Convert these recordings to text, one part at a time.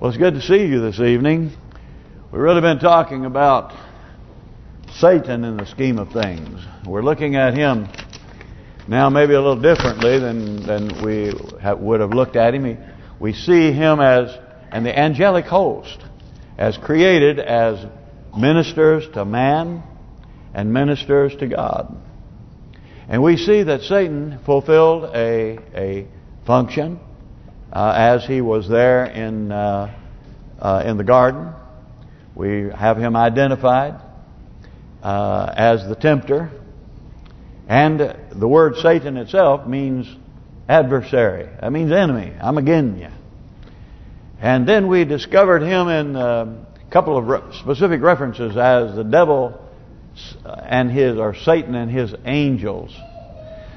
Well, it's good to see you this evening. We've really been talking about Satan in the scheme of things. We're looking at him now maybe a little differently than than we would have looked at him. We see him as, and the angelic host, as created as ministers to man and ministers to God. And we see that Satan fulfilled a a function uh, as he was there in uh, uh, in the garden. We have him identified uh, as the tempter. And the word Satan itself means adversary. That means enemy. I'm against you. And then we discovered him in a couple of re specific references as the devil and his, or Satan and his angels.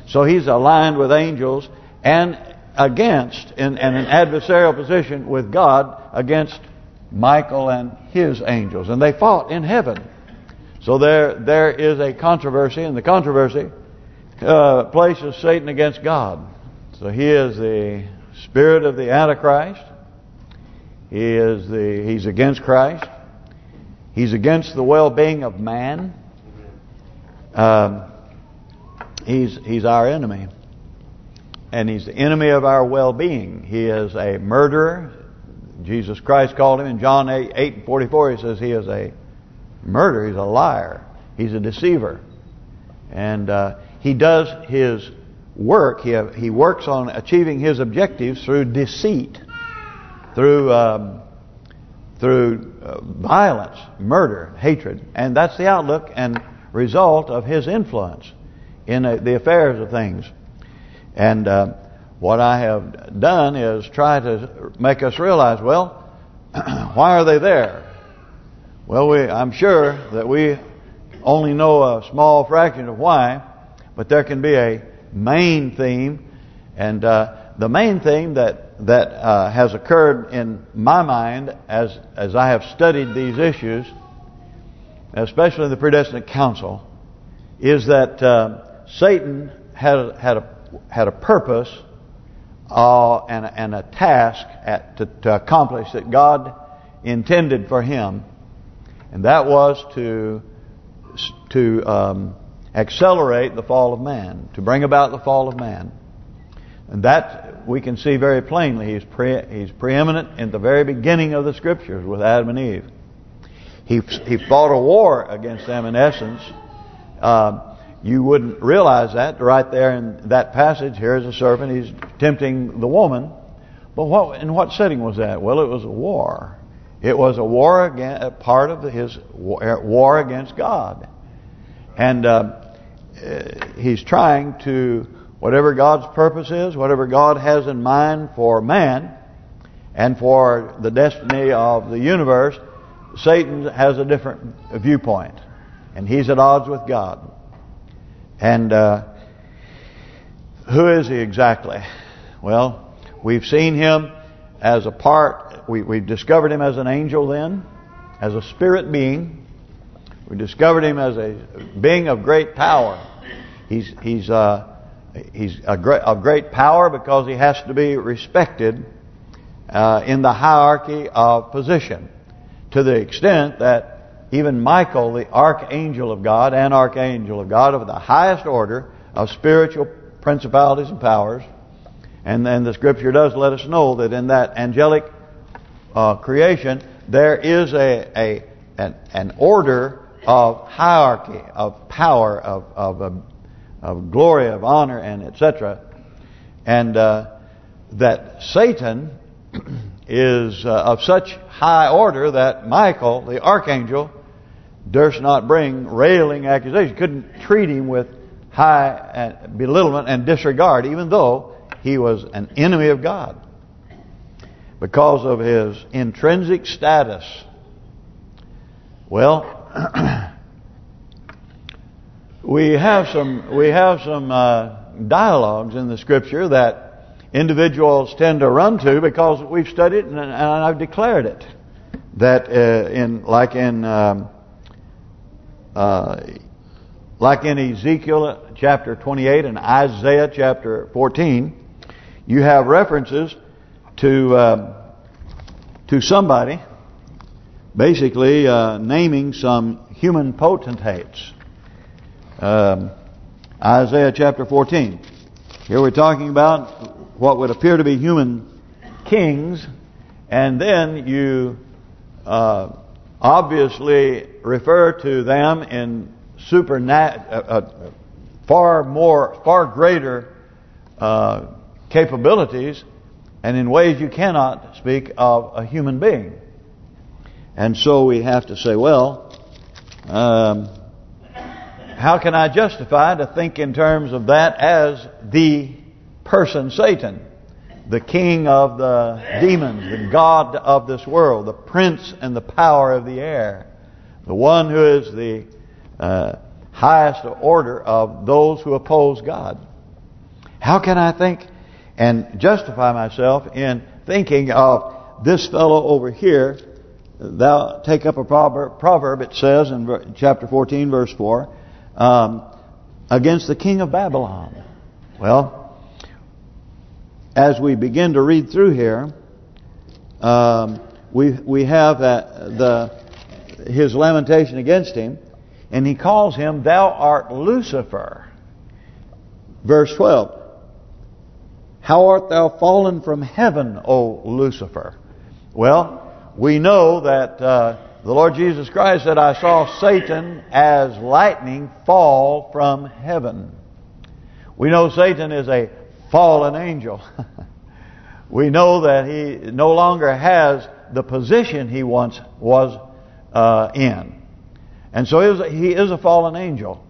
So he's aligned with angels and against, in, in an adversarial position with God against Michael and his angels. And they fought in heaven. So there there is a controversy, and the controversy uh, places Satan against God. So he is the spirit of the Antichrist. He is the he's against Christ. He's against the well-being of man. Um, he's he's our enemy, and he's the enemy of our well-being. He is a murderer. Jesus Christ called him in John 8, 8 and 44. He says he is a murderer. He's a liar. He's a deceiver. And uh, he does his work. He he works on achieving his objectives through deceit, through um, through uh, violence, murder, hatred, and that's the outlook and result of his influence in uh, the affairs of things. And uh, what I have done is try to make us realize, well, why are they there? Well, we I'm sure that we only know a small fraction of why, but there can be a main theme, and uh, the main theme that that uh, has occurred in my mind as as I have studied these issues, especially the predestinate counsel, is that uh, Satan had had a had a purpose uh, and, and a task at, to, to accomplish that God intended for him, and that was to to um, accelerate the fall of man, to bring about the fall of man. And that we can see very plainly. He's pre he's preeminent in the very beginning of the Scriptures with Adam and Eve. He he fought a war against them in essence. Uh, you wouldn't realize that right there in that passage. Here's a serpent. He's tempting the woman. But what in what setting was that? Well, it was a war. It was a war against a part of his war against God, and uh, he's trying to whatever God's purpose is, whatever God has in mind for man, and for the destiny of the universe. Satan has a different viewpoint, and he's at odds with God. And uh, who is he exactly? Well, we've seen him as a part, we, we've discovered him as an angel then, as a spirit being. We discovered him as a being of great power. He's he's uh, he's a great of great power because he has to be respected uh, in the hierarchy of position, to the extent that even Michael, the archangel of God and archangel of God of the highest order of spiritual principalities and powers. And then the scripture does let us know that in that angelic uh, creation there is a, a an, an, order of hierarchy, of power, of of, of, of glory, of honor, and etc. And uh, that Satan is uh, of such high order that Michael, the archangel, durst not bring railing accusation, couldn't treat him with high belittlement and disregard, even though he was an enemy of God. Because of his intrinsic status. Well, we have some we have some uh, dialogues in the Scripture that individuals tend to run to because we've studied and, and I've declared it that uh, in like in um, uh, like in Ezekiel chapter 28 and Isaiah chapter 14, you have references to uh, to somebody, basically uh, naming some human potentates. Um, Isaiah chapter 14. Here we're talking about what would appear to be human kings, and then you uh, obviously refer to them in supernat uh, uh, far more, far greater uh, capabilities, and in ways you cannot speak of a human being. And so we have to say, well, um, how can I justify to think in terms of that as the person Satan, the king of the demons, the god of this world, the prince and the power of the air, the one who is the uh, highest order of those who oppose God. How can I think and justify myself in thinking of this fellow over here? Thou take up a proverb, proverb it says in chapter 14, verse 4, um, against the king of Babylon. Well, as we begin to read through here, um, we we have the his lamentation against him, and he calls him, "Thou art Lucifer." Verse 12. How art thou fallen from heaven, O Lucifer? Well, we know that uh, the Lord Jesus Christ said, I saw Satan as lightning fall from heaven. We know Satan is a fallen angel. we know that he no longer has the position he once was uh, in. And so he is, he is a fallen angel.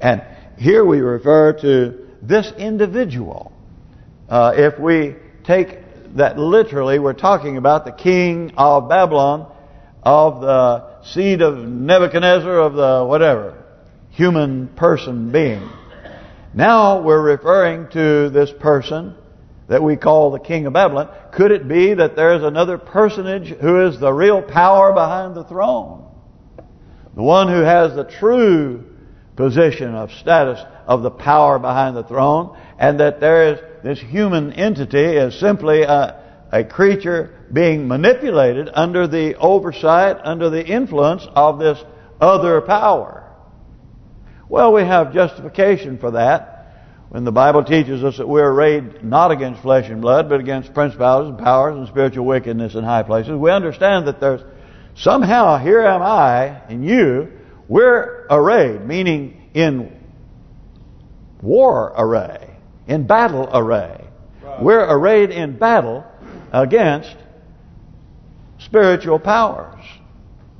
And here we refer to this individual. Uh, if we take that literally, we're talking about the king of Babylon, of the seed of Nebuchadnezzar, of the whatever, human person being. Now we're referring to this person that we call the king of Babylon. Could it be that there's another personage who is the real power behind the throne? The one who has the true position of status of the power behind the throne and that there is this human entity is simply a, a creature being manipulated under the oversight, under the influence of this other power. Well, we have justification for that when the Bible teaches us that we're arrayed not against flesh and blood, but against principalities and powers and spiritual wickedness in high places. We understand that there's somehow, here am I and you, we're arrayed, meaning in war array, in battle array. Right. We're arrayed in battle against spiritual powers.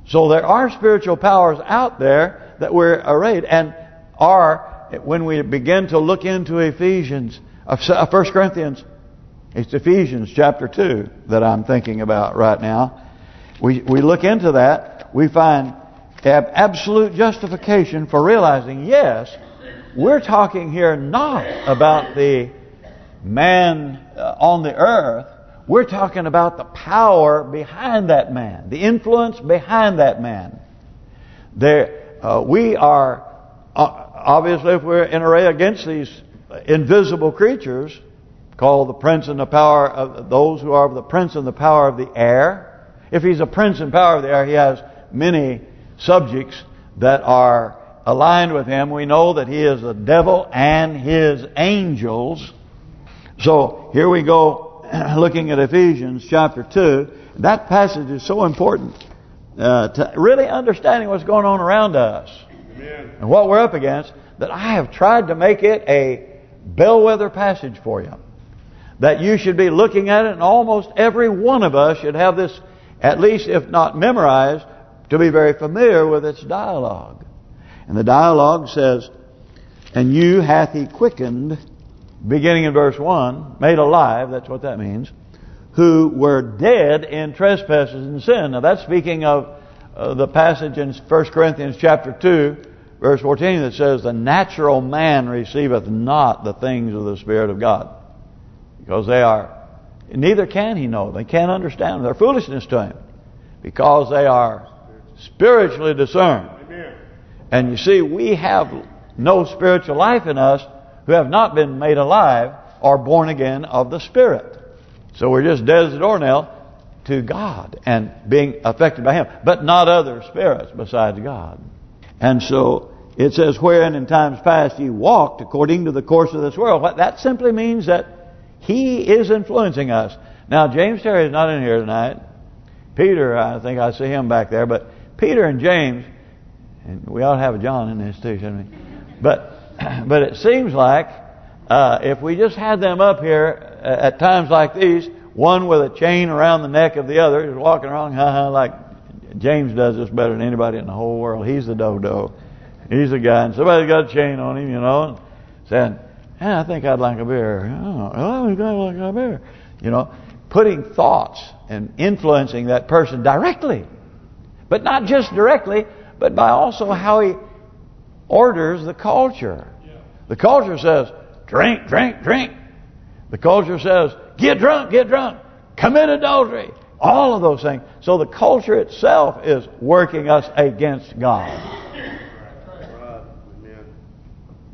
So there are spiritual powers out there that we're arrayed and are, when we begin to look into Ephesians, uh, 1 Corinthians, it's Ephesians chapter 2 that I'm thinking about right now. We we look into that, we find absolute justification for realizing, yes, we're talking here not about the man uh, on the earth. We're talking about the power behind that man, the influence behind that man. There, uh, we are uh, obviously if we're in array against these invisible creatures called the prince and the power of those who are the prince and the power of the air. If he's a prince and power of the air, he has many subjects that are aligned with him. We know that he is the devil and his angels. So here we go looking at Ephesians chapter 2. That passage is so important uh, to really understanding what's going on around us. Amen. And what we're up against, that I have tried to make it a bellwether passage for you. That you should be looking at it and almost every one of us should have this, at least if not memorized, to be very familiar with its dialogue. And the dialogue says, And you hath he quickened, beginning in verse 1, made alive, that's what that means, who were dead in trespasses and sin. Now that's speaking of uh, the passage in 1 Corinthians chapter 2, verse 14 that says, The natural man receiveth not the things of the Spirit of God. Because they are, neither can he know. They can't understand. They're foolishness to him. Because they are spiritually discerned. And you see, we have no spiritual life in us who have not been made alive or born again of the Spirit. So we're just dead as a doornail to God and being affected by Him, but not other spirits besides God. And so it says, wherein in times past ye walked according to the course of this world. What that simply means that He is influencing us. Now, James Terry is not in here tonight. Peter, I think I see him back there. But Peter and James, and we ought to have a John in this too, shouldn't we? But but it seems like uh, if we just had them up here at times like these, one with a chain around the neck of the other, is walking around, ha ha, like James does this better than anybody in the whole world. He's the dodo. He's the guy, and somebody's got a chain on him, you know, and saying, yeah, I think I'd like a beer. Oh, oh I'd like a beer. You know, putting thoughts and influencing that person directly. But not just directly, but by also how he orders the culture. The culture says, drink, drink, drink. The culture says, get drunk, get drunk. Commit adultery. All of those things. So the culture itself is working us against God.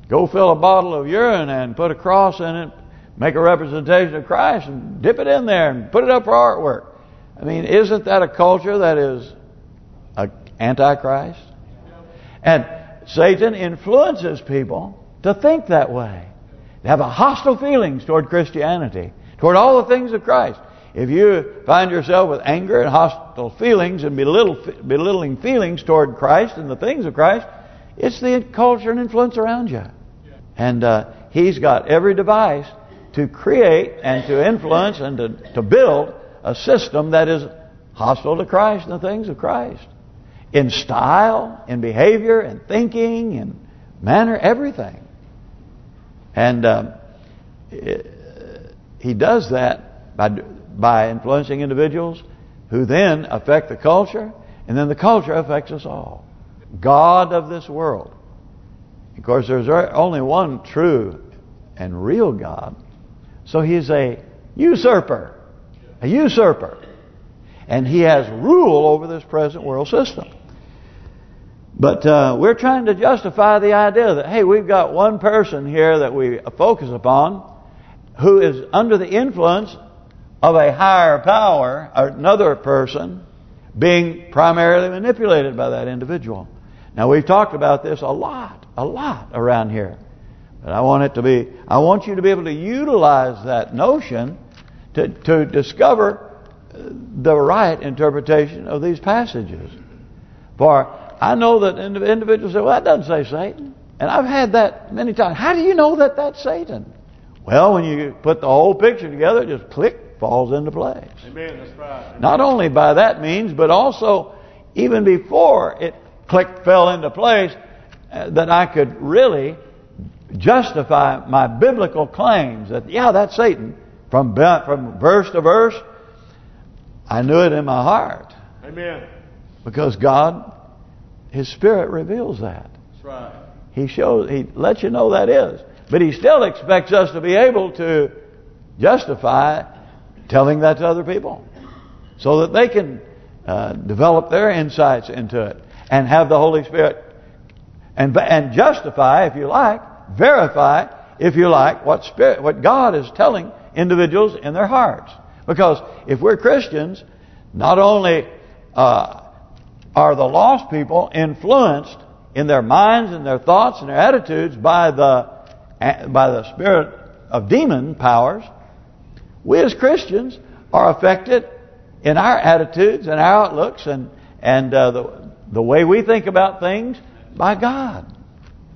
Go fill a bottle of urine and put a cross in it, make a representation of Christ and dip it in there and put it up for artwork. I mean, isn't that a culture that is a antichrist? And Satan influences people to think that way. To have a hostile feelings toward Christianity, toward all the things of Christ. If you find yourself with anger and hostile feelings and belittling feelings toward Christ and the things of Christ, it's the culture and influence around you. And uh, he's got every device to create and to influence and to, to build a system that is hostile to Christ and the things of Christ. In style, in behavior, in thinking, in manner, everything. And um, it, he does that by by influencing individuals who then affect the culture, and then the culture affects us all. God of this world. Of course, there's only one true and real God. So he's a usurper. A usurper. And he has rule over this present world system. But uh, we're trying to justify the idea that, hey, we've got one person here that we focus upon who is under the influence of a higher power, another person, being primarily manipulated by that individual. Now we've talked about this a lot, a lot around here. But I want it to be, I want you to be able to utilize that notion to to discover the right interpretation of these passages. For I know that individuals say, well, that doesn't say Satan. And I've had that many times. How do you know that that's Satan? Well, when you put the whole picture together, it just click, falls into place. Amen. That's right. Amen. Not only by that means, but also even before it clicked, fell into place, uh, that I could really justify my biblical claims that, yeah, that's Satan. From from verse to verse, I knew it in my heart. Amen. Because God, His Spirit reveals that. That's right. He shows, He lets you know that is. But He still expects us to be able to justify telling that to other people. So that they can uh, develop their insights into it. And have the Holy Spirit and and justify, if you like, verify, if you like, what spirit, what God is telling individuals in their hearts. Because if we're Christians, not only uh, are the lost people influenced in their minds and their thoughts and their attitudes by the by the spirit of demon powers, we as Christians are affected in our attitudes and our outlooks and and uh, the the way we think about things by God.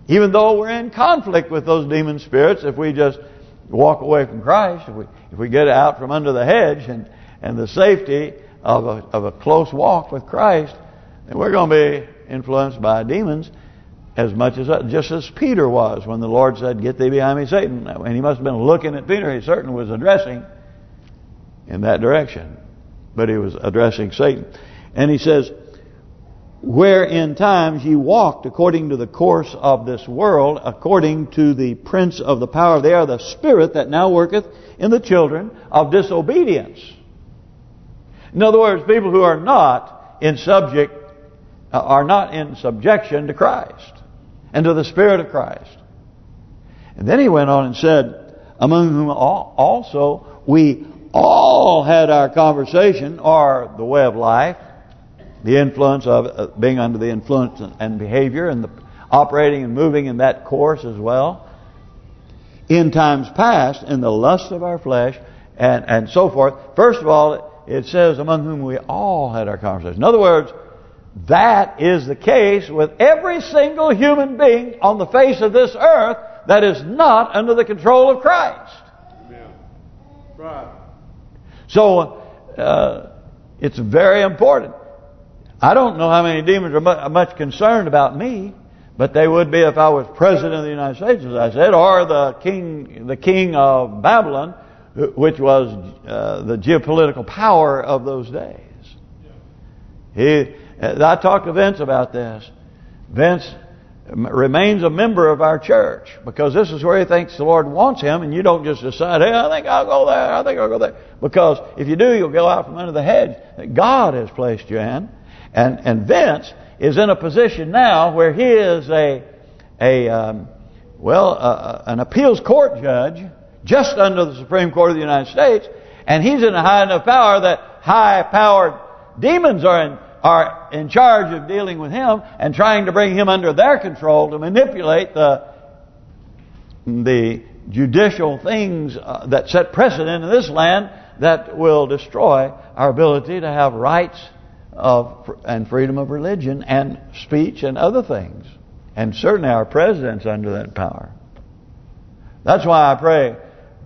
Even though we're in conflict with those demon spirits, if we just walk away from Christ, if we if we get out from under the hedge and and the safety of a of a close walk with Christ, then we're going to be influenced by demons as much as just as Peter was when the Lord said, "Get thee behind me, Satan." And he must have been looking at Peter. He certainly was addressing in that direction, but he was addressing Satan. And he says, where in times ye walked according to the course of this world, according to the prince of the power of the air, the spirit that now worketh in the children of disobedience. In other words, people who are not in subject, uh, are not in subjection to Christ and to the Spirit of Christ. And then he went on and said, among whom also we all had our conversation or the way of life, the influence of uh, being under the influence and behavior and the operating and moving in that course as well. In times past, in the lust of our flesh and and so forth. First of all, it says among whom we all had our conversation. In other words, that is the case with every single human being on the face of this earth that is not under the control of Christ. Amen. Right. So, uh, it's very important. I don't know how many demons are much concerned about me, but they would be if I was president of the United States, as I said, or the king, the king of Babylon, which was uh, the geopolitical power of those days. He, I talked to Vince about this. Vince remains a member of our church because this is where he thinks the Lord wants him and you don't just decide, hey, I think I'll go there, I think I'll go there. Because if you do, you'll go out from under the hedge that God has placed you in. And and Vince is in a position now where he is a a um, well uh, an appeals court judge just under the Supreme Court of the United States, and he's in a high enough power that high-powered demons are in are in charge of dealing with him and trying to bring him under their control to manipulate the the judicial things uh, that set precedent in this land that will destroy our ability to have rights of and freedom of religion and speech and other things. And certainly our president's under that power. That's why I pray,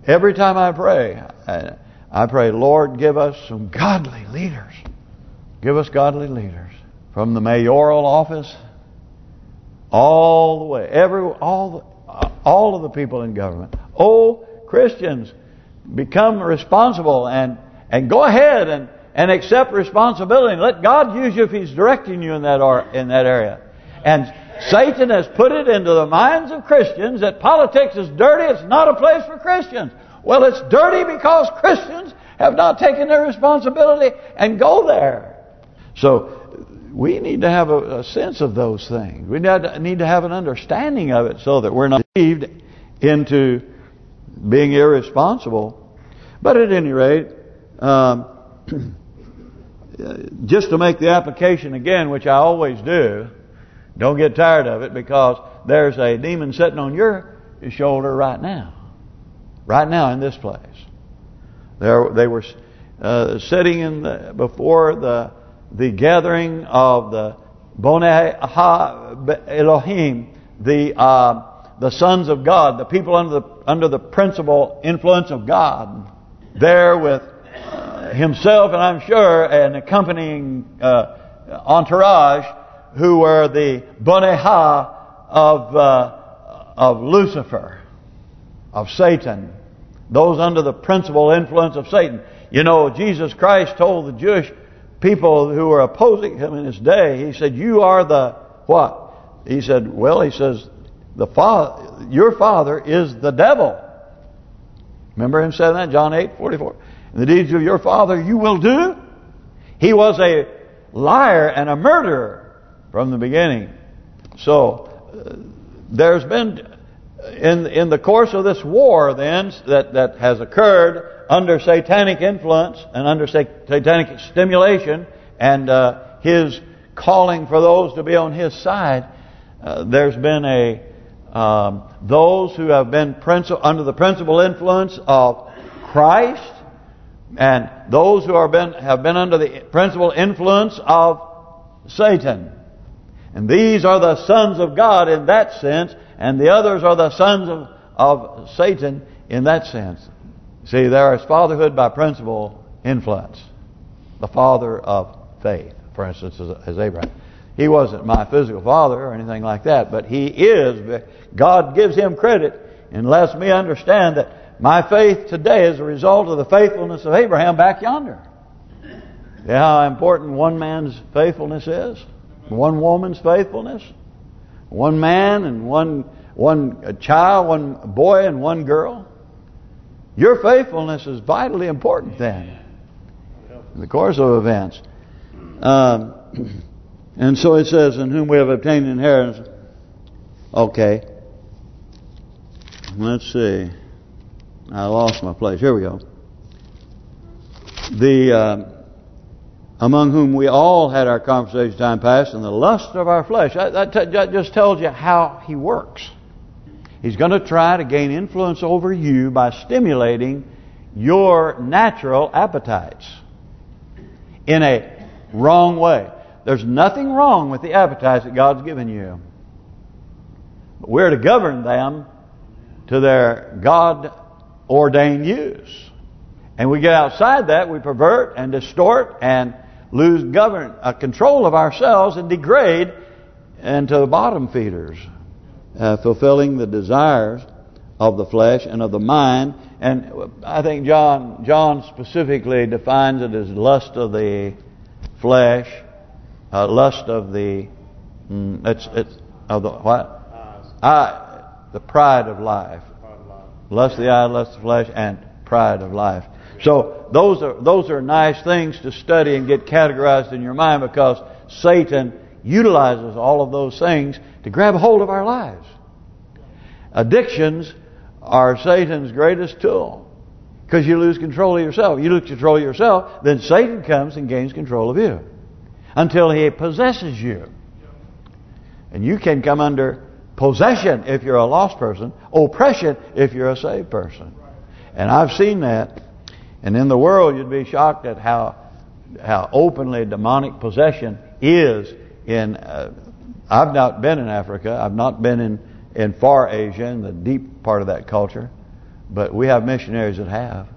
every time I pray, I, I pray, Lord, give us some godly leaders. Give us godly leaders. From the mayoral office, all the way, every all all of the people in government. Oh, Christians, become responsible and and go ahead and and accept responsibility and let God use you if He's directing you in that or, in that area. And Satan has put it into the minds of Christians that politics is dirty. It's not a place for Christians. Well, it's dirty because Christians have not taken their responsibility and go there. So we need to have a, a sense of those things. We need to have an understanding of it so that we're not deceived into being irresponsible. But at any rate, um, just to make the application again, which I always do, don't get tired of it because there's a demon sitting on your shoulder right now. Right now in this place. There, they were uh, sitting in the, before the the gathering of the Boneh Elohim, the uh, the sons of God, the people under the under the principal influence of God, there with himself and I'm sure an accompanying uh, entourage who were the Boneha of uh, of Lucifer, of Satan, those under the principal influence of Satan. You know, Jesus Christ told the Jewish people who were opposing him in his day, he said, "You are the what?" He said, "Well, he says, the father, your father is the devil." Remember him saying that, John 8, 44 the deeds of your father you will do. He was a liar and a murderer from the beginning. So uh, there's been in in the course of this war then that that has occurred under satanic influence and under satanic stimulation and uh, his calling for those to be on his side. Uh, there's been a um, those who have been under the principal influence of Christ and those who are been have been under the principal influence of Satan. And these are the sons of God in that sense, and the others are the sons of, of Satan in that sense. See, there is fatherhood by principle influence. The father of faith, for instance, as Abraham. He wasn't my physical father or anything like that, but he is. God gives him credit and lets me understand that my faith today is a result of the faithfulness of Abraham back yonder. Yeah, how important one man's faithfulness is. One woman's faithfulness. One man and one one child, one boy and one girl. Your faithfulness is vitally important then. In the course of events. Um, and so it says, in whom we have obtained inheritance. Okay. Let's see. I lost my place. Here we go. the um, among whom we all had our conversation time past, and the lust of our flesh. That, that, that just tells you how he works. He's going to try to gain influence over you by stimulating your natural appetites in a wrong way. There's nothing wrong with the appetites that God's given you. But we're to govern them to their God-ordained use. And we get outside that, we pervert and distort and lose govern uh, control of ourselves and degrade into the bottom feeders, uh, fulfilling the desires of the flesh and of the mind. And I think John John specifically defines it as lust of the flesh, uh, lust of the mm, it's it's of the what? I, the pride of life. Lust of the eye, lust of the flesh, and pride of life. So those are those are nice things to study and get categorized in your mind because Satan utilizes all of those things to grab hold of our lives. Addictions are Satan's greatest tool because you lose control of yourself. You lose control of yourself, then Satan comes and gains control of you until he possesses you. And you can come under possession if you're a lost person, oppression if you're a saved person. And I've seen that and in the world, you'd be shocked at how how openly demonic possession is in. Uh, I've not been in Africa. I've not been in in far Asia, in the deep part of that culture, but we have missionaries that have,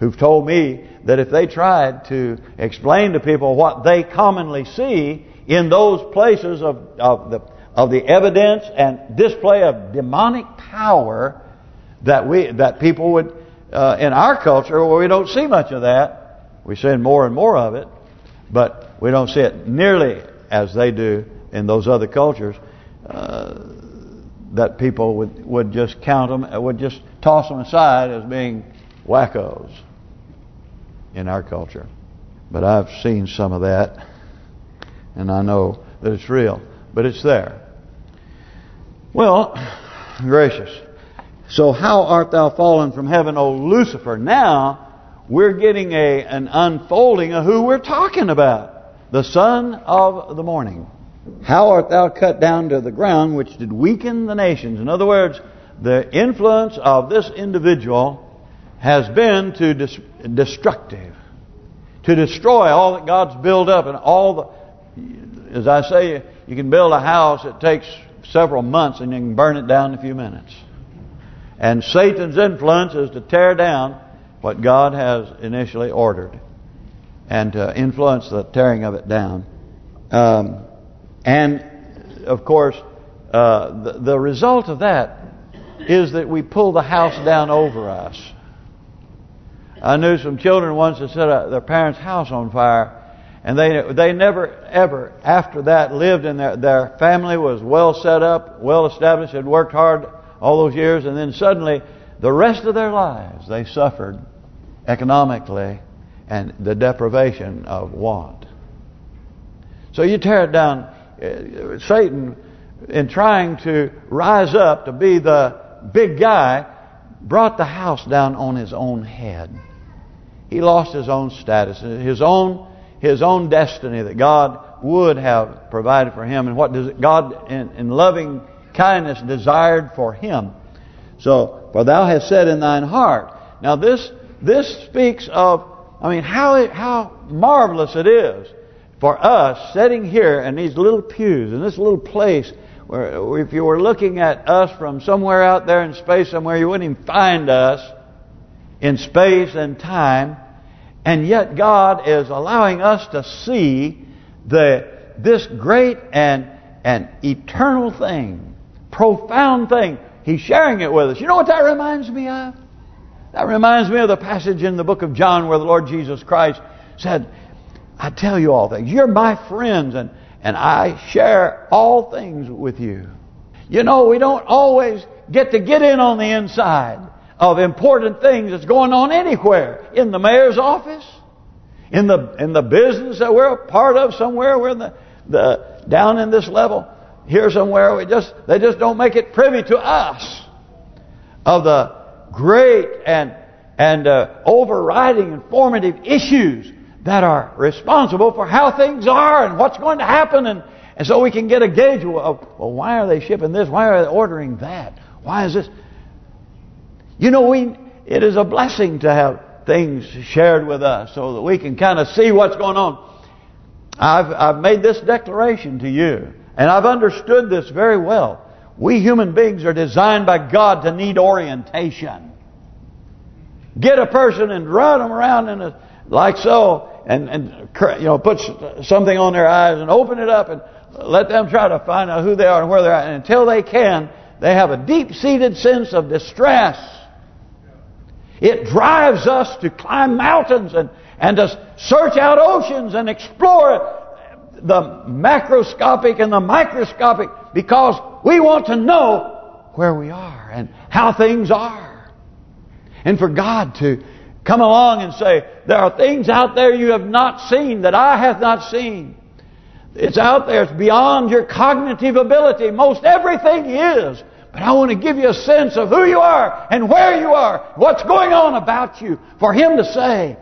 who've told me that if they tried to explain to people what they commonly see in those places of of the of the evidence and display of demonic power, that we that people would uh, in our culture where we don't see much of that. We see more and more of it, but we don't see it nearly as they do in those other cultures. Uh, that people would would just count them, uh, would just toss them aside as being wackos in our culture. But I've seen some of that, and I know that it's real. But it's there. Well, gracious. So how art thou fallen from heaven, O Lucifer? Now we're getting a an unfolding of who we're talking about. The son of the morning. How art thou cut down to the ground, which did weaken the nations? In other words, the influence of this individual has been to dis destructive. To destroy all that God's built up and all the... As I say, you can build a house, it takes several months and you can burn it down in a few minutes. And Satan's influence is to tear down what God has initially ordered and to influence the tearing of it down. Um, and, of course, uh, the, the result of that is that we pull the house down over us. I knew some children once that set their parents' house on fire, and they they never ever after that lived in their their family was well set up, well established, had worked hard all those years, and then suddenly the rest of their lives they suffered economically and the deprivation of want. So you tear it down. Uh, Satan, in trying to rise up to be the big guy, brought the house down on his own head. He lost his own status, his own his own destiny that God would have provided for him. And what does God, in, in loving kindness desired for him. So, for thou hast said in thine heart. Now this this speaks of, I mean, how how marvelous it is for us sitting here in these little pews, in this little place, where if you were looking at us from somewhere out there in space somewhere, you wouldn't even find us in space and time. And yet God is allowing us to see the this great and and eternal thing profound thing. He's sharing it with us. You know what that reminds me of? That reminds me of the passage in the book of John where the Lord Jesus Christ said, I tell you all things. You're my friends and, and I share all things with you. You know, we don't always get to get in on the inside of important things that's going on anywhere. In the mayor's office, in the in the business that we're a part of somewhere, we're in the, the down in this level here somewhere. We just They just don't make it privy to us of the great and and uh, overriding and formative issues that are responsible for how things are and what's going to happen. And, and so we can get a gauge of, well, why are they shipping this? Why are they ordering that? Why is this? You know, we it is a blessing to have things shared with us so that we can kind of see what's going on. I've I've made this declaration to you, and I've understood this very well. We human beings are designed by God to need orientation. Get a person and run them around in a like so, and and you know put something on their eyes and open it up and let them try to find out who they are and where they're at. And until they can, they have a deep-seated sense of distress. It drives us to climb mountains and and to search out oceans and explore the macroscopic and the microscopic because we want to know where we are and how things are. And for God to come along and say, there are things out there you have not seen that I have not seen. It's out there. It's beyond your cognitive ability. Most everything is. But I want to give you a sense of who you are and where you are, what's going on about you, for Him to say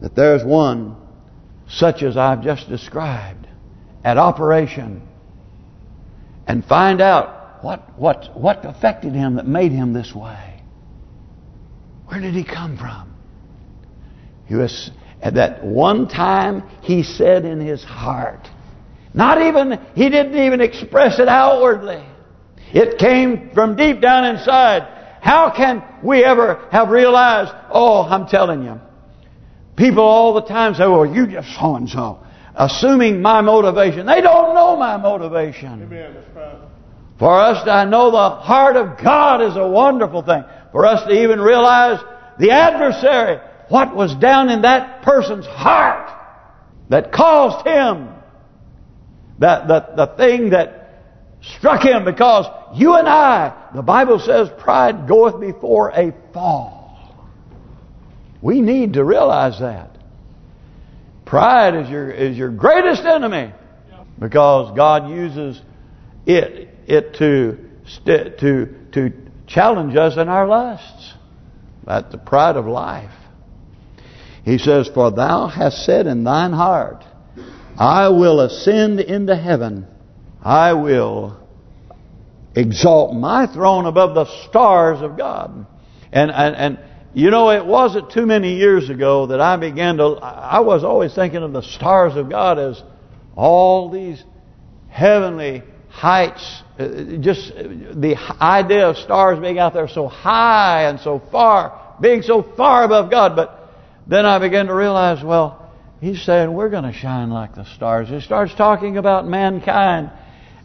that there's one such as I've just described at operation and find out what what what affected him that made him this way. Where did he come from? He was at that one time he said in his heart. Not even he didn't even express it outwardly. It came from deep down inside. How can we ever have realized, oh, I'm telling you, People all the time say, well, you just so-and-so. Assuming my motivation. They don't know my motivation. Amen. For us to know the heart of God is a wonderful thing. For us to even realize the adversary, what was down in that person's heart that caused him, that the, the thing that struck him because you and I, the Bible says pride goeth before a fall. We need to realize that. Pride is your is your greatest enemy because God uses it it to to to challenge us in our lusts. That's the pride of life. He says, For thou hast said in thine heart, I will ascend into heaven. I will exalt my throne above the stars of God. And and and you know, it wasn't too many years ago that I began to... I was always thinking of the stars of God as all these heavenly heights. Uh, just the idea of stars being out there so high and so far, being so far above God. But then I began to realize, well, he's saying we're going to shine like the stars. He starts talking about mankind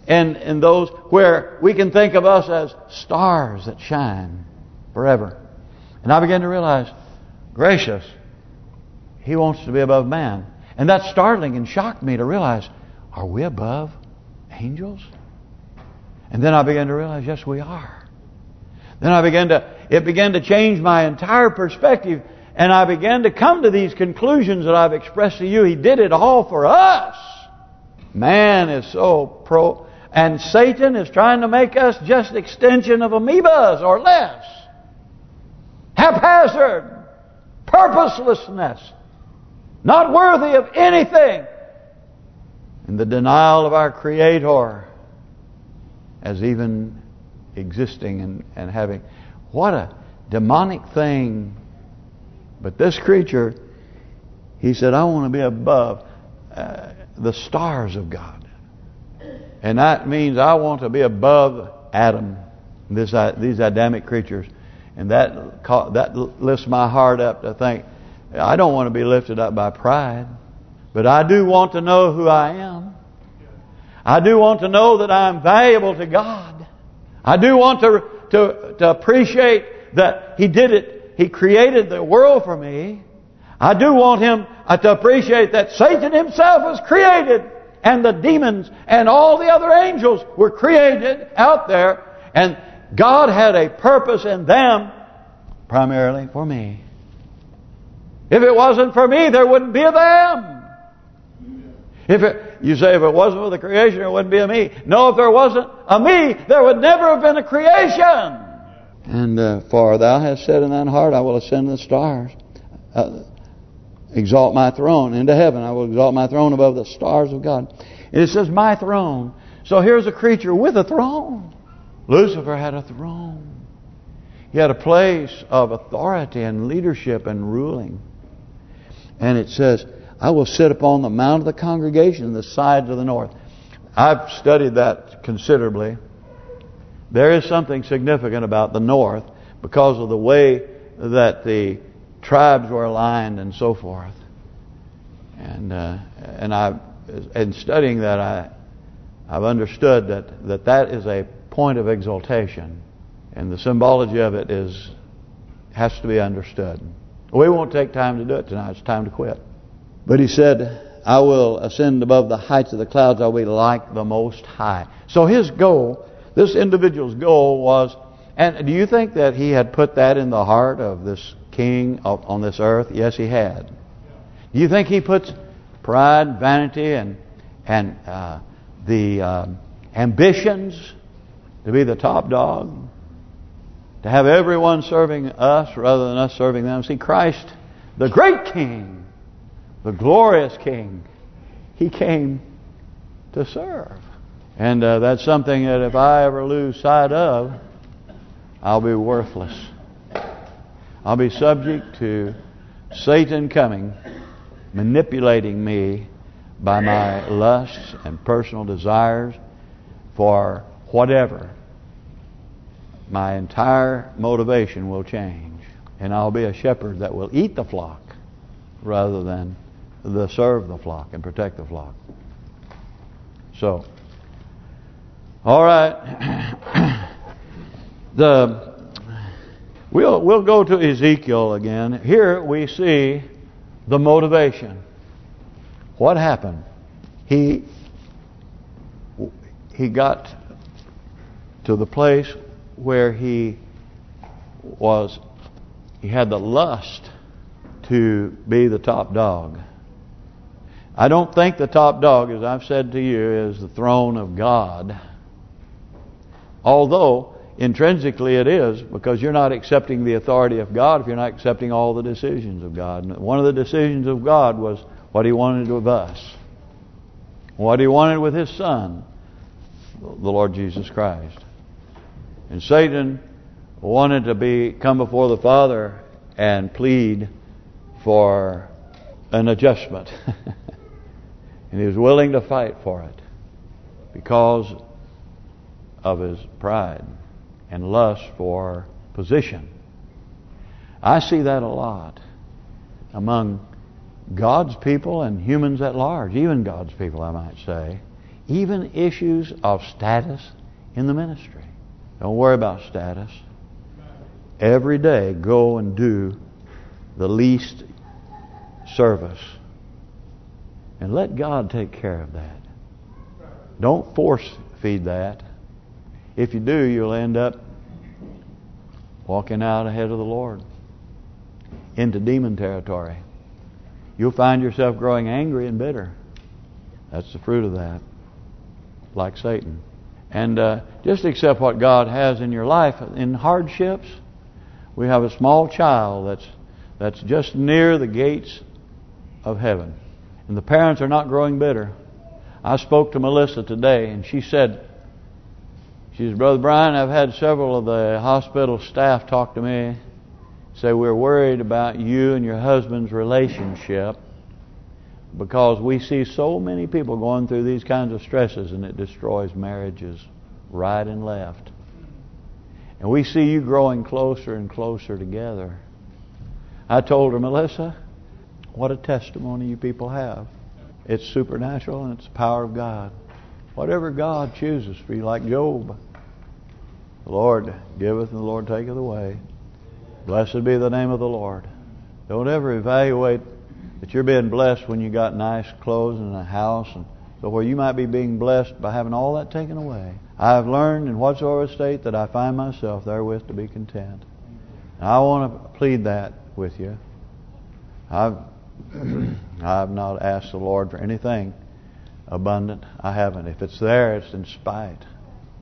and, and those where we can think of us as stars that shine forever. And I began to realize, gracious, he wants to be above man. And that's startling and shocked me to realize, are we above angels? And then I began to realize, yes, we are. Then I began to, it began to change my entire perspective. And I began to come to these conclusions that I've expressed to you. He did it all for us. Man is so pro... And Satan is trying to make us just extension of amoebas or less haphazard, purposelessness, not worthy of anything, and the denial of our Creator as even existing and, and having. What a demonic thing. But this creature, he said, I want to be above uh, the stars of God. And that means I want to be above Adam, this uh, these Adamic creatures. And that that lifts my heart up to think, I don't want to be lifted up by pride. But I do want to know who I am. I do want to know that I'm valuable to God. I do want to to to appreciate that He did it. He created the world for me. I do want Him uh, to appreciate that Satan himself was created and the demons and all the other angels were created out there. And God had a purpose in them primarily for me. If it wasn't for me, there wouldn't be a them. If it, you say if it wasn't for the creation, there wouldn't be a me. No, if there wasn't a me, there would never have been a creation. And uh, for thou hast said in thine heart, I will ascend the stars. Uh, exalt my throne into heaven. I will exalt my throne above the stars of God. And it says, my throne. So here's a creature with a throne. Lucifer had a throne. He had a place of authority and leadership and ruling. And it says, I will sit upon the mount of the congregation, in the side to the north. I've studied that considerably. There is something significant about the north because of the way that the tribes were aligned and so forth. And uh, and I, in studying that, I I've understood that that that is a point of exaltation, and the symbology of it is has to be understood. We won't take time to do it tonight. It's time to quit. But he said, I will ascend above the heights of the clouds. I'll be like the Most High. So his goal, this individual's goal was, and do you think that he had put that in the heart of this king on this earth? Yes, he had. Do you think he puts pride, vanity, and and uh, the uh, ambitions to be the top dog? To have everyone serving us rather than us serving them? See, Christ, the great king, the glorious King, He came to serve. And uh, that's something that if I ever lose sight of, I'll be worthless. I'll be subject to Satan coming, manipulating me by my lusts and personal desires for whatever. My entire motivation will change. And I'll be a shepherd that will eat the flock rather than the serve the flock and protect the flock. So, all right. the we'll we'll go to Ezekiel again. Here we see the motivation. What happened? He he got to the place where he was he had the lust to be the top dog. I don't think the top dog, as I've said to you, is the throne of God. Although, intrinsically it is, because you're not accepting the authority of God if you're not accepting all the decisions of God. And one of the decisions of God was what He wanted with us. What He wanted with His Son, the Lord Jesus Christ. And Satan wanted to be come before the Father and plead for an adjustment. And he was willing to fight for it because of his pride and lust for position. I see that a lot among God's people and humans at large, even God's people, I might say. Even issues of status in the ministry. Don't worry about status. Every day, go and do the least service and let God take care of that. Don't force feed that. If you do, you'll end up walking out ahead of the Lord into demon territory. You'll find yourself growing angry and bitter. That's the fruit of that, like Satan. And uh, just accept what God has in your life. In hardships, we have a small child that's that's just near the gates of heaven. And the parents are not growing bitter. I spoke to Melissa today, and she said, she says, Brother Brian, I've had several of the hospital staff talk to me, say we're worried about you and your husband's relationship because we see so many people going through these kinds of stresses and it destroys marriages right and left. And we see you growing closer and closer together. I told her, Melissa, what a testimony you people have. It's supernatural and it's the power of God. Whatever God chooses for you, like Job. The Lord giveth and the Lord taketh away. Blessed be the name of the Lord. Don't ever evaluate that you're being blessed when you got nice clothes and a house and so where you might be being blessed by having all that taken away. I have learned in whatsoever state that I find myself therewith to be content. And I want to plead that with you. I've I have not asked the Lord for anything abundant. I haven't. If it's there, it's in spite.